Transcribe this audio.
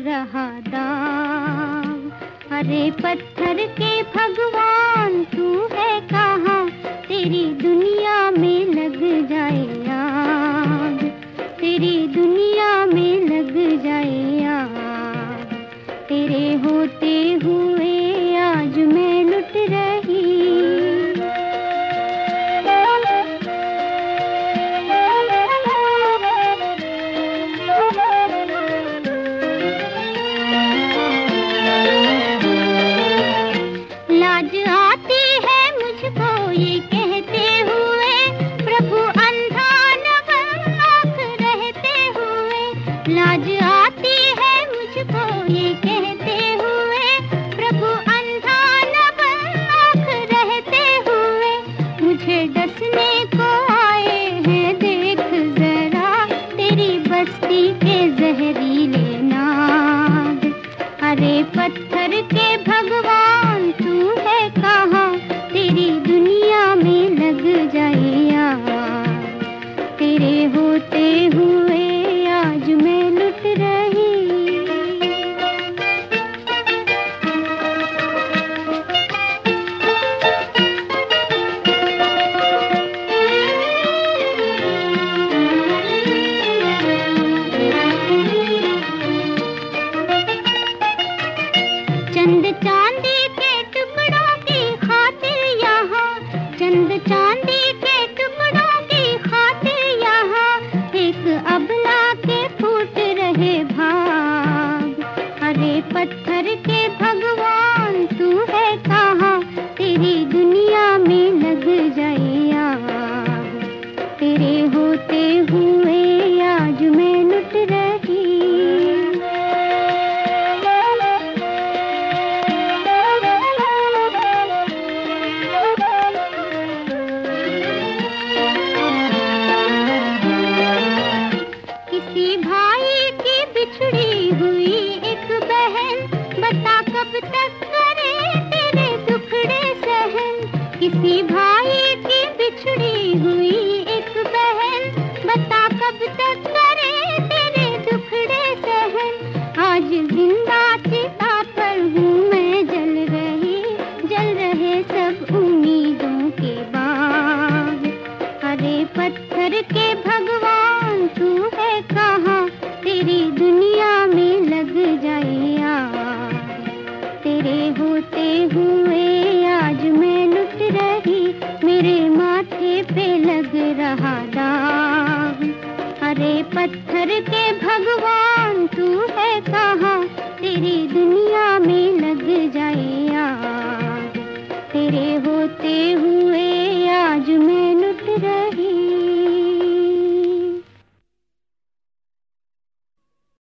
रहा दाम। अरे पत्थर के भगवान लाज आती है मुझको ये कहते हुए। प्रभु अंधा न रहते हुए। लाज आती है मुझको ये कहते हुए। प्रभु अंधा न रहते हुए। मुझे डसने को आए हैं, देख जरा। तेरी बस्ती के जहरीले नाग अरे पत्थर तेरे होते हुए आज मैं लुट रही। किसी भाई की बिछड़ी हुई एक बहन, बता कब तक करे तेरे दुखड़े सहन। किसी भाई के बाग अरे पत्थर के भगवान, तू है कहाँ? तेरी दुनिया में लग जाए तेरे होते हुए आज मैं लुट रही, मेरे माथे पे लग रहा दाग। अरे पत्थर के भगवान, तू